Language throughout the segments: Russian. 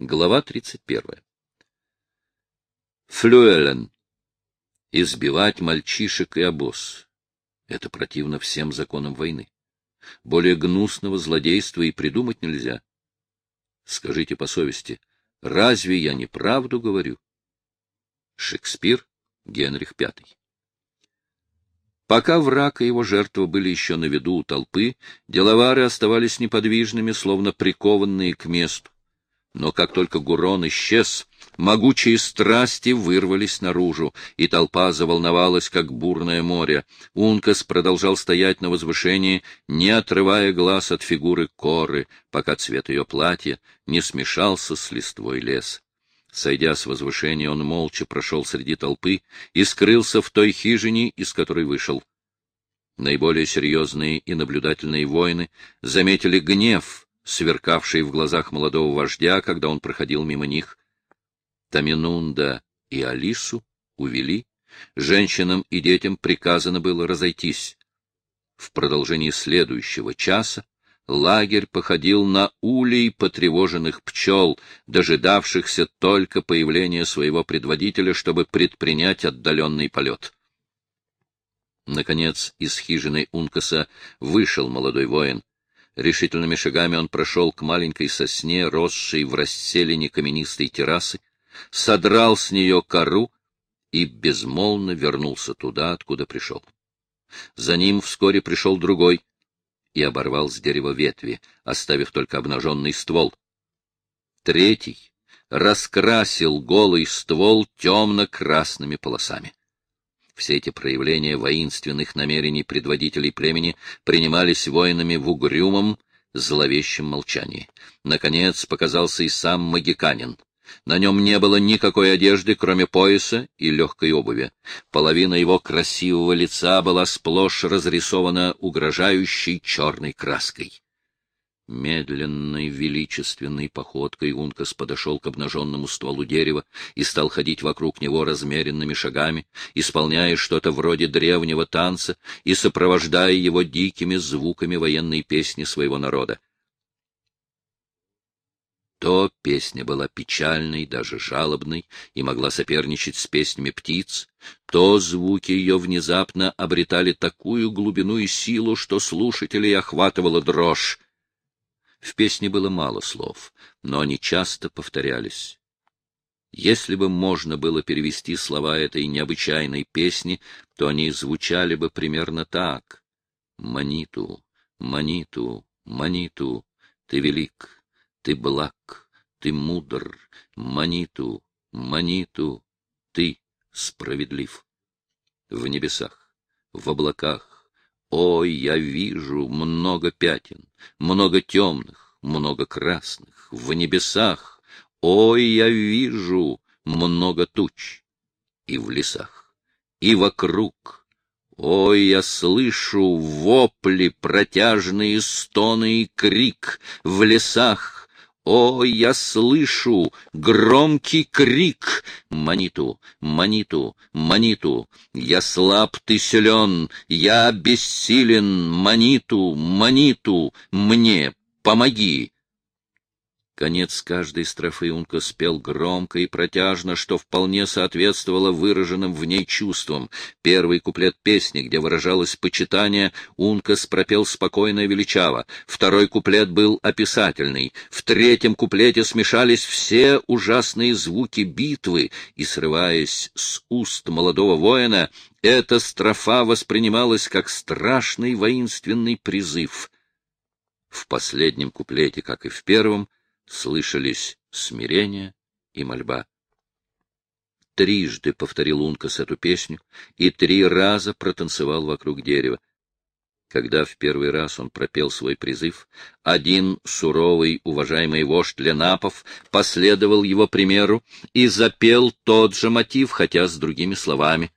Глава 31. Флюэлен. Избивать мальчишек и обоз. Это противно всем законам войны. Более гнусного злодейства и придумать нельзя. Скажите по совести, разве я не правду говорю? Шекспир, Генрих V. Пока враг и его жертва были еще на виду у толпы, деловары оставались неподвижными, словно прикованные к месту. Но как только Гурон исчез, могучие страсти вырвались наружу, и толпа заволновалась, как бурное море. Ункас продолжал стоять на возвышении, не отрывая глаз от фигуры коры, пока цвет ее платья не смешался с листвой леса. Сойдя с возвышения, он молча прошел среди толпы и скрылся в той хижине, из которой вышел. Наиболее серьезные и наблюдательные воины заметили гнев — сверкавший в глазах молодого вождя, когда он проходил мимо них. Таминунда и Алису увели, женщинам и детям приказано было разойтись. В продолжении следующего часа лагерь походил на улей потревоженных пчел, дожидавшихся только появления своего предводителя, чтобы предпринять отдаленный полет. Наконец из хижины Ункаса вышел молодой воин — Решительными шагами он прошел к маленькой сосне, росшей в расселине каменистой террасы, содрал с нее кору и безмолвно вернулся туда, откуда пришел. За ним вскоре пришел другой и оборвал с дерева ветви, оставив только обнаженный ствол. Третий раскрасил голый ствол темно-красными полосами. Все эти проявления воинственных намерений предводителей племени принимались воинами в угрюмом, зловещем молчании. Наконец показался и сам магиканин. На нем не было никакой одежды, кроме пояса и легкой обуви. Половина его красивого лица была сплошь разрисована угрожающей черной краской. Медленной, величественной походкой Ункас подошел к обнаженному стволу дерева и стал ходить вокруг него размеренными шагами, исполняя что-то вроде древнего танца и сопровождая его дикими звуками военной песни своего народа. То песня была печальной, даже жалобной, и могла соперничать с песнями птиц, то звуки ее внезапно обретали такую глубину и силу, что слушателей охватывала дрожь. В песне было мало слов, но они часто повторялись. Если бы можно было перевести слова этой необычайной песни, то они звучали бы примерно так. «Маниту, Маниту, Маниту, ты велик, ты благ, ты мудр, Маниту, Маниту, ты справедлив». В небесах, в облаках, Ой, я вижу много пятен, много темных, много красных, в небесах. Ой, я вижу много туч и в лесах, и вокруг. Ой, я слышу вопли, протяжные стоны и крик в лесах, о, я слышу громкий крик! Маниту, Маниту, Маниту! Я слаб, ты силен, я бессилен, Маниту, Маниту! Мне помоги! Конец каждой строфы Унка спел громко и протяжно, что вполне соответствовало выраженным в ней чувствам. Первый куплет песни, где выражалось почитание, Ункас пропел спокойно и величаво. Второй куплет был описательный. В третьем куплете смешались все ужасные звуки битвы, и, срываясь с уст молодого воина, эта строфа воспринималась как страшный воинственный призыв. В последнем куплете, как и в первом, слышались смирение и мольба. Трижды повторил Ункас эту песню и три раза протанцевал вокруг дерева. Когда в первый раз он пропел свой призыв, один суровый, уважаемый вождь Ленапов последовал его примеру и запел тот же мотив, хотя с другими словами.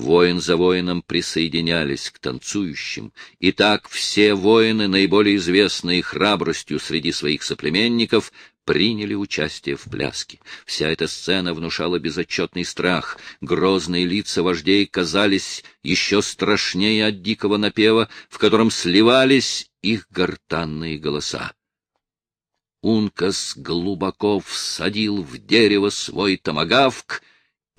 Воин за воином присоединялись к танцующим, и так все воины, наиболее известные храбростью среди своих соплеменников, приняли участие в пляске. Вся эта сцена внушала безотчетный страх. Грозные лица вождей казались еще страшнее от дикого напева, в котором сливались их гортанные голоса. Ункас глубоко всадил в дерево свой томагавк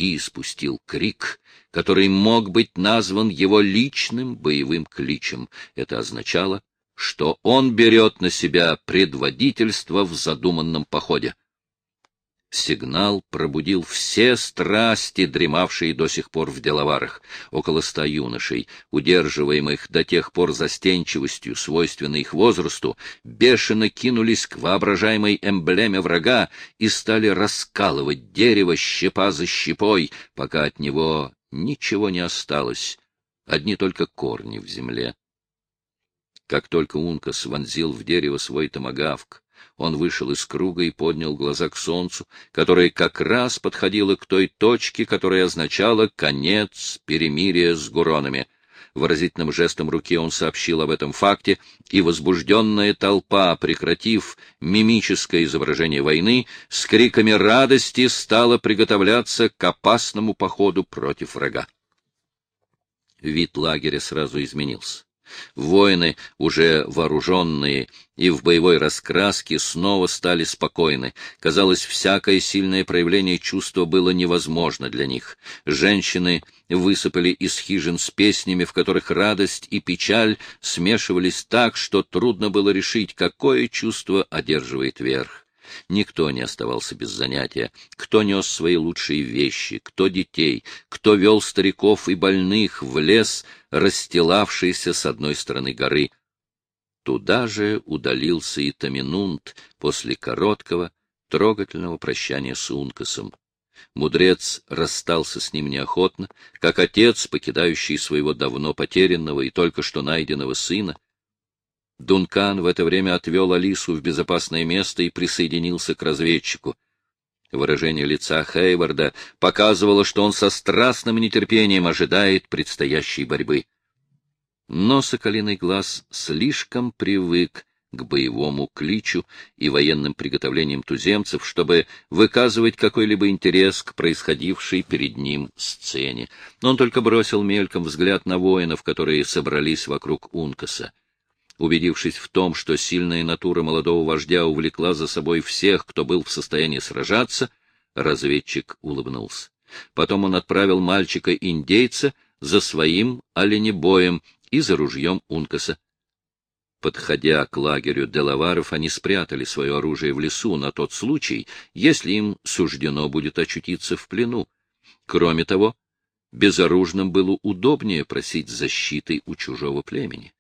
и испустил крик, который мог быть назван его личным боевым кличем. Это означало, что он берет на себя предводительство в задуманном походе. Сигнал пробудил все страсти, дремавшие до сих пор в деловарах. Около ста юношей, удерживаемых до тех пор застенчивостью, свойственной их возрасту, бешено кинулись к воображаемой эмблеме врага и стали раскалывать дерево щепа за щепой, пока от него ничего не осталось, одни только корни в земле. Как только Ункас вонзил в дерево свой томагавк, он вышел из круга и поднял глаза к солнцу, которое как раз подходило к той точке, которая означала конец перемирия с гуронами. Выразительным жестом руки он сообщил об этом факте, и возбужденная толпа, прекратив мимическое изображение войны, с криками радости стала приготовляться к опасному походу против врага. Вид лагеря сразу изменился. Воины, уже вооруженные и в боевой раскраске, снова стали спокойны. Казалось, всякое сильное проявление чувства было невозможно для них. Женщины высыпали из хижин с песнями, в которых радость и печаль смешивались так, что трудно было решить, какое чувство одерживает верх. Никто не оставался без занятия. Кто нес свои лучшие вещи, кто детей, кто вел стариков и больных в лес, расстилавшийся с одной стороны горы. Туда же удалился и Таминунт после короткого, трогательного прощания с Ункасом. Мудрец расстался с ним неохотно, как отец, покидающий своего давно потерянного и только что найденного сына. Дункан в это время отвел Алису в безопасное место и присоединился к разведчику. Выражение лица Хейварда показывало, что он со страстным нетерпением ожидает предстоящей борьбы. Но соколиный глаз слишком привык к боевому кличу и военным приготовлениям туземцев, чтобы выказывать какой-либо интерес к происходившей перед ним сцене. Но он только бросил мельком взгляд на воинов, которые собрались вокруг Ункаса. Убедившись в том, что сильная натура молодого вождя увлекла за собой всех, кто был в состоянии сражаться, разведчик улыбнулся. Потом он отправил мальчика-индейца за своим оленебоем и за ружьем Ункаса. Подходя к лагерю Делаваров, они спрятали свое оружие в лесу на тот случай, если им суждено будет очутиться в плену. Кроме того, безоружным было удобнее просить защиты у чужого племени.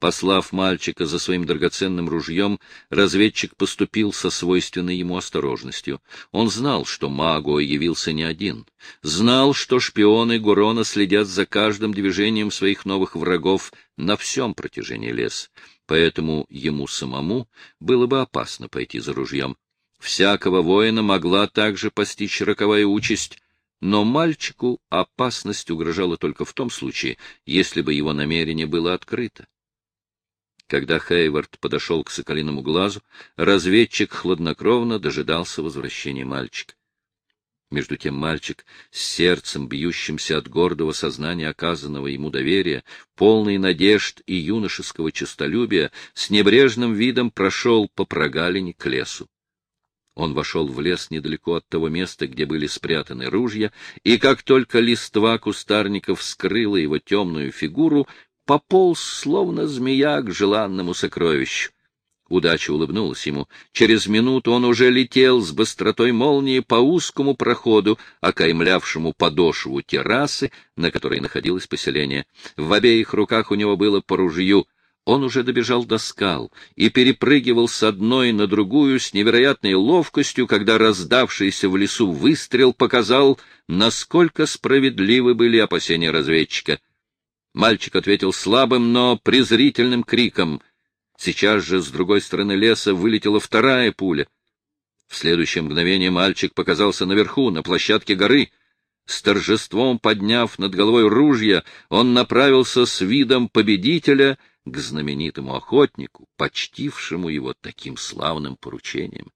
Послав мальчика за своим драгоценным ружьем, разведчик поступил со свойственной ему осторожностью. Он знал, что Магуа явился не один. Знал, что шпионы Гурона следят за каждым движением своих новых врагов на всем протяжении леса. Поэтому ему самому было бы опасно пойти за ружьем. Всякого воина могла также постичь роковая участь, но мальчику опасность угрожала только в том случае, если бы его намерение было открыто. Когда Хейвард подошел к соколиному глазу, разведчик хладнокровно дожидался возвращения мальчика. Между тем мальчик, с сердцем бьющимся от гордого сознания оказанного ему доверия, полный надежд и юношеского честолюбия, с небрежным видом прошел по прогалине к лесу. Он вошел в лес недалеко от того места, где были спрятаны ружья, и как только листва кустарников скрыла его темную фигуру, пополз, словно змея, к желанному сокровищу. Удача улыбнулась ему. Через минуту он уже летел с быстротой молнии по узкому проходу, окаймлявшему подошву террасы, на которой находилось поселение. В обеих руках у него было по ружью. Он уже добежал до скал и перепрыгивал с одной на другую с невероятной ловкостью, когда раздавшийся в лесу выстрел показал, насколько справедливы были опасения разведчика — Мальчик ответил слабым, но презрительным криком. Сейчас же с другой стороны леса вылетела вторая пуля. В следующее мгновение мальчик показался наверху, на площадке горы. С торжеством подняв над головой ружья, он направился с видом победителя к знаменитому охотнику, почтившему его таким славным поручением.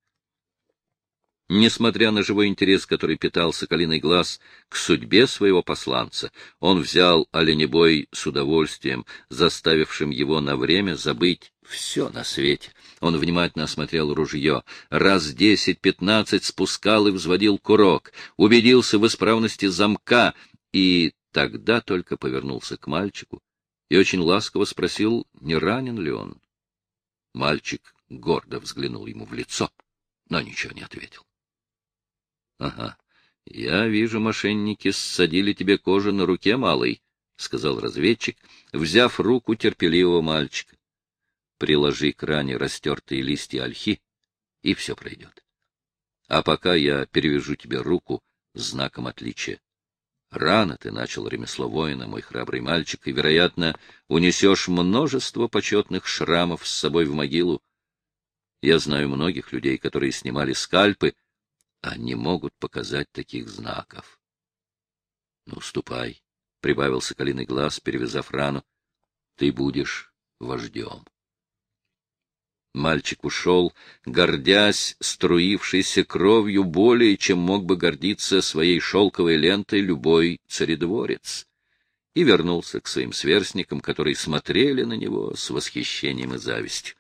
Несмотря на живой интерес, который питал соколиный глаз к судьбе своего посланца, он взял оленебой с удовольствием, заставившим его на время забыть все на свете. Он внимательно осмотрел ружье, раз десять-пятнадцать спускал и взводил курок, убедился в исправности замка и тогда только повернулся к мальчику и очень ласково спросил, не ранен ли он. Мальчик гордо взглянул ему в лицо, но ничего не ответил. — Ага, я вижу, мошенники ссадили тебе кожу на руке, малый, — сказал разведчик, взяв руку терпеливого мальчика. — Приложи к ране растертые листья ольхи, и все пройдет. А пока я перевяжу тебе руку знаком отличия. Рано ты начал ремесло воина, мой храбрый мальчик, и, вероятно, унесешь множество почетных шрамов с собой в могилу. Я знаю многих людей, которые снимали скальпы, а не могут показать таких знаков. — Ну, ступай, — прибавил соколиный глаз, перевязав рану. — Ты будешь вождем. Мальчик ушел, гордясь струившейся кровью более, чем мог бы гордиться своей шелковой лентой любой царедворец, и вернулся к своим сверстникам, которые смотрели на него с восхищением и завистью.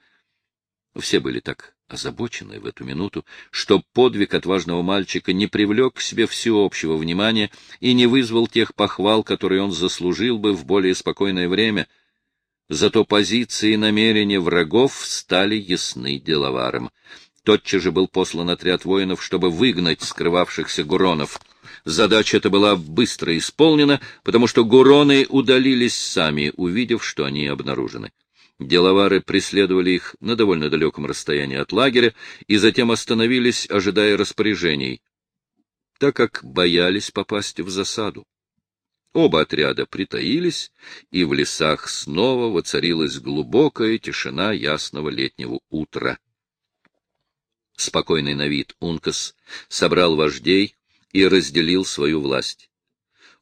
Все были так озабочены в эту минуту, что подвиг отважного мальчика не привлек к себе всеобщего внимания и не вызвал тех похвал, которые он заслужил бы в более спокойное время — Зато позиции и намерения врагов стали ясны деловарам. Тотчас же был послан отряд воинов, чтобы выгнать скрывавшихся гуронов. Задача эта была быстро исполнена, потому что гуроны удалились сами, увидев, что они обнаружены. Деловары преследовали их на довольно далеком расстоянии от лагеря и затем остановились, ожидая распоряжений, так как боялись попасть в засаду. Оба отряда притаились, и в лесах снова воцарилась глубокая тишина ясного летнего утра. Спокойный на вид Ункас собрал вождей и разделил свою власть.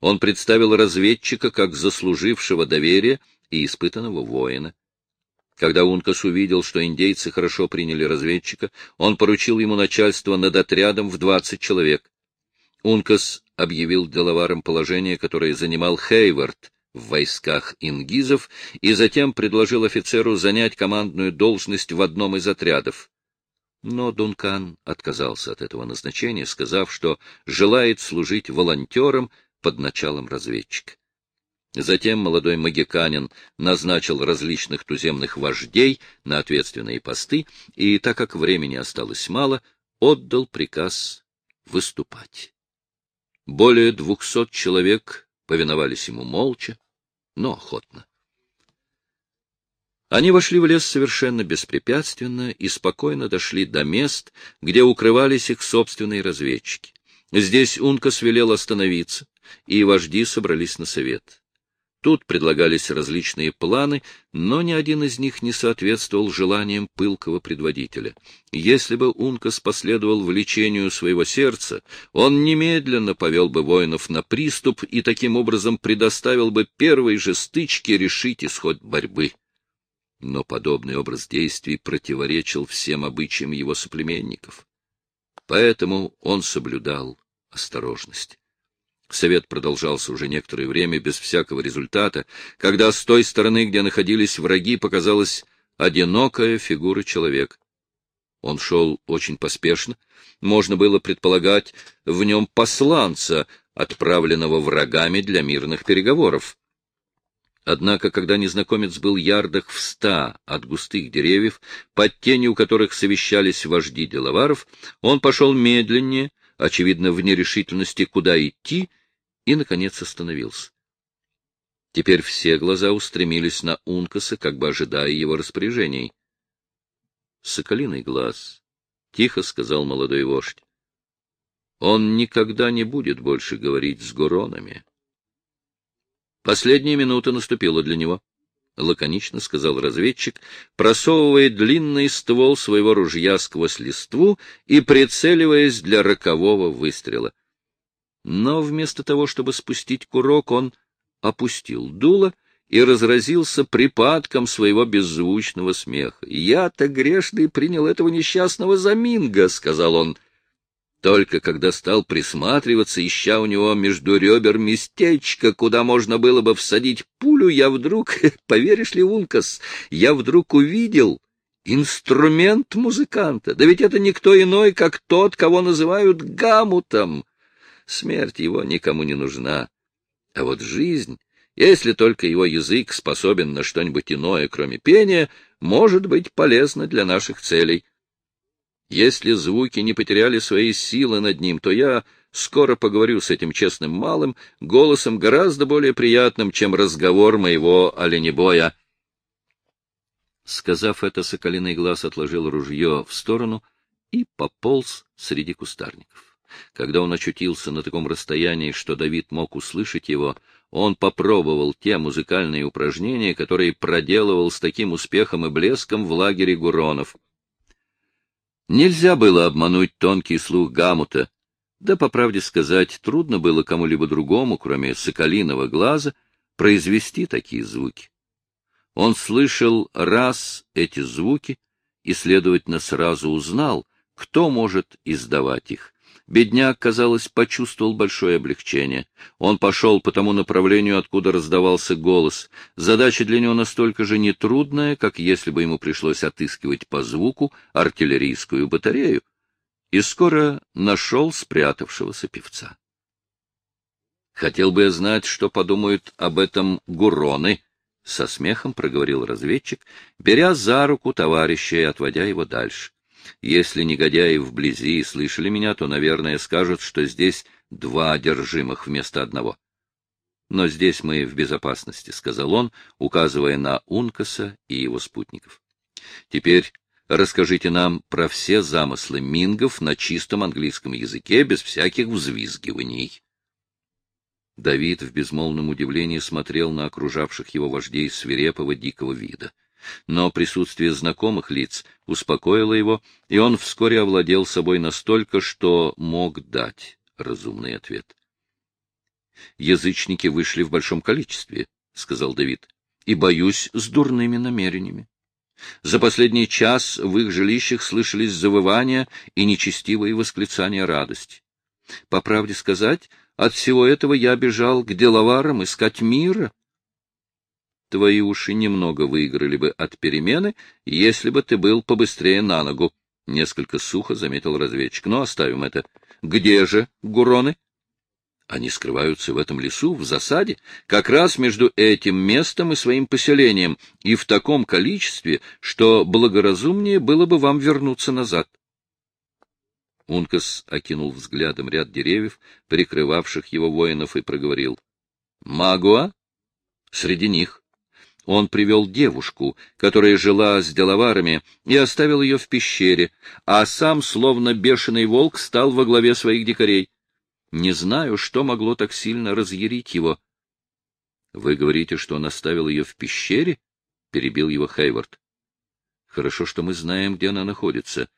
Он представил разведчика как заслужившего доверия и испытанного воина. Когда Ункас увидел, что индейцы хорошо приняли разведчика, он поручил ему начальство над отрядом в двадцать человек. Ункас объявил деловарам положение, которое занимал Хейвард в войсках ингизов, и затем предложил офицеру занять командную должность в одном из отрядов. Но Дункан отказался от этого назначения, сказав, что желает служить волонтером под началом разведчика. Затем молодой магиканин назначил различных туземных вождей на ответственные посты, и, так как времени осталось мало, отдал приказ выступать. Более двухсот человек повиновались ему молча, но охотно. Они вошли в лес совершенно беспрепятственно и спокойно дошли до мест, где укрывались их собственные разведчики. Здесь Ункас велел остановиться, и вожди собрались на совет. Тут предлагались различные планы, но ни один из них не соответствовал желаниям пылкого предводителя. Если бы Ункас последовал влечению своего сердца, он немедленно повел бы воинов на приступ и таким образом предоставил бы первой же стычке решить исход борьбы. Но подобный образ действий противоречил всем обычаям его соплеменников. Поэтому он соблюдал осторожность. Совет продолжался уже некоторое время без всякого результата, когда с той стороны, где находились враги, показалась одинокая фигура человека. Он шел очень поспешно. Можно было предполагать в нем посланца, отправленного врагами для мирных переговоров. Однако, когда незнакомец был ярдах в ста от густых деревьев, под тенью которых совещались вожди деловаров, он пошел медленнее, очевидно, в нерешительности, куда идти, и, наконец, остановился. Теперь все глаза устремились на Ункаса, как бы ожидая его распоряжений. — Соколиный глаз, — тихо сказал молодой вождь. — Он никогда не будет больше говорить с Гуронами. Последняя минута наступила для него, — лаконично сказал разведчик, просовывая длинный ствол своего ружья сквозь листву и прицеливаясь для рокового выстрела. Но вместо того, чтобы спустить курок, он опустил дуло и разразился припадком своего беззвучного смеха. «Я-то грешный принял этого несчастного за Минга», — сказал он. Только когда стал присматриваться, ища у него между ребер местечко, куда можно было бы всадить пулю, я вдруг, поверишь ли, Ункас, я вдруг увидел Инструмент музыканта. Да ведь это никто иной, как тот, кого называют гамутом. Смерть его никому не нужна. А вот жизнь, если только его язык способен на что-нибудь иное, кроме пения, может быть полезна для наших целей. Если звуки не потеряли своей силы над ним, то я скоро поговорю с этим честным малым голосом гораздо более приятным, чем разговор моего оленебоя. Сказав это, соколиный глаз отложил ружье в сторону и пополз среди кустарников. Когда он очутился на таком расстоянии, что Давид мог услышать его, он попробовал те музыкальные упражнения, которые проделывал с таким успехом и блеском в лагере Гуронов. Нельзя было обмануть тонкий слух Гамута, да, по правде сказать, трудно было кому-либо другому, кроме соколиного глаза, произвести такие звуки. Он слышал раз эти звуки и, следовательно, сразу узнал, кто может издавать их. Бедняк, казалось, почувствовал большое облегчение. Он пошел по тому направлению, откуда раздавался голос. Задача для него настолько же нетрудная, как если бы ему пришлось отыскивать по звуку артиллерийскую батарею, и скоро нашел спрятавшегося певца. Хотел бы я знать, что подумают об этом гуроны, — со смехом проговорил разведчик, беря за руку товарища и отводя его дальше. Если негодяи вблизи слышали меня, то, наверное, скажут, что здесь два одержимых вместо одного. Но здесь мы в безопасности, — сказал он, указывая на Ункаса и его спутников. Теперь расскажите нам про все замыслы мингов на чистом английском языке, без всяких взвизгиваний. Давид в безмолвном удивлении смотрел на окружавших его вождей свирепого дикого вида. Но присутствие знакомых лиц успокоило его, и он вскоре овладел собой настолько, что мог дать разумный ответ. «Язычники вышли в большом количестве», — сказал Давид, — «и, боюсь, с дурными намерениями. За последний час в их жилищах слышались завывания и нечестивые восклицания радости. По правде сказать, от всего этого я бежал к деловарам искать мира. Твои уши немного выиграли бы от перемены, если бы ты был побыстрее на ногу, — несколько сухо заметил разведчик. Но оставим это. Где же гуроны? Они скрываются в этом лесу, в засаде, как раз между этим местом и своим поселением, и в таком количестве, что благоразумнее было бы вам вернуться назад. Ункас окинул взглядом ряд деревьев, прикрывавших его воинов, и проговорил. — Магуа? Среди них. Он привел девушку, которая жила с деловарами, и оставил ее в пещере, а сам, словно бешеный волк, стал во главе своих дикарей. Не знаю, что могло так сильно разъярить его. — Вы говорите, что он оставил ее в пещере? — перебил его Хейвард. — Хорошо, что мы знаем, где она находится.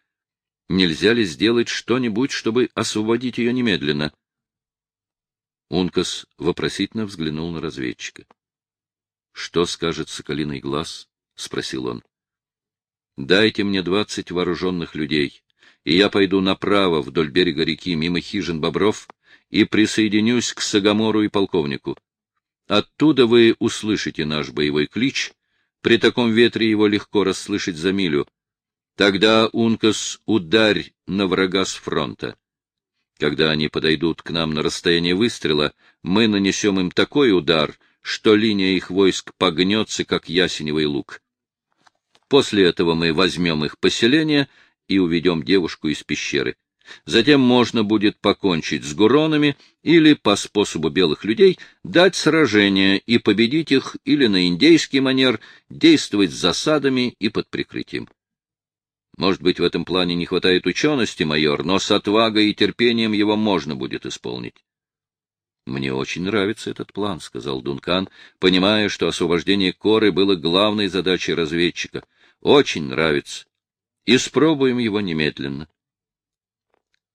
Нельзя ли сделать что-нибудь, чтобы освободить ее немедленно? Ункас вопросительно взглянул на разведчика. — Что скажет соколиный глаз? — спросил он. — Дайте мне двадцать вооруженных людей, и я пойду направо вдоль берега реки мимо хижин бобров и присоединюсь к Сагамору и полковнику. Оттуда вы услышите наш боевой клич. При таком ветре его легко расслышать за милю. Тогда, Ункас, ударь на врага с фронта. Когда они подойдут к нам на расстояние выстрела, мы нанесем им такой удар, что линия их войск погнется, как ясеневый лук. После этого мы возьмем их поселение и уведем девушку из пещеры. Затем можно будет покончить с гуронами или, по способу белых людей, дать сражение и победить их или на индейский манер действовать с засадами и под прикрытием. Может быть, в этом плане не хватает учености, майор, но с отвагой и терпением его можно будет исполнить. — Мне очень нравится этот план, — сказал Дункан, понимая, что освобождение Коры было главной задачей разведчика. — Очень нравится. Испробуем его немедленно.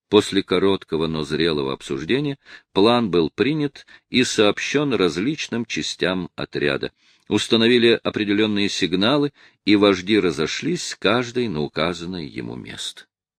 После короткого, но зрелого обсуждения план был принят и сообщен различным частям отряда. Установили определенные сигналы, и вожди разошлись, каждый на указанное ему место.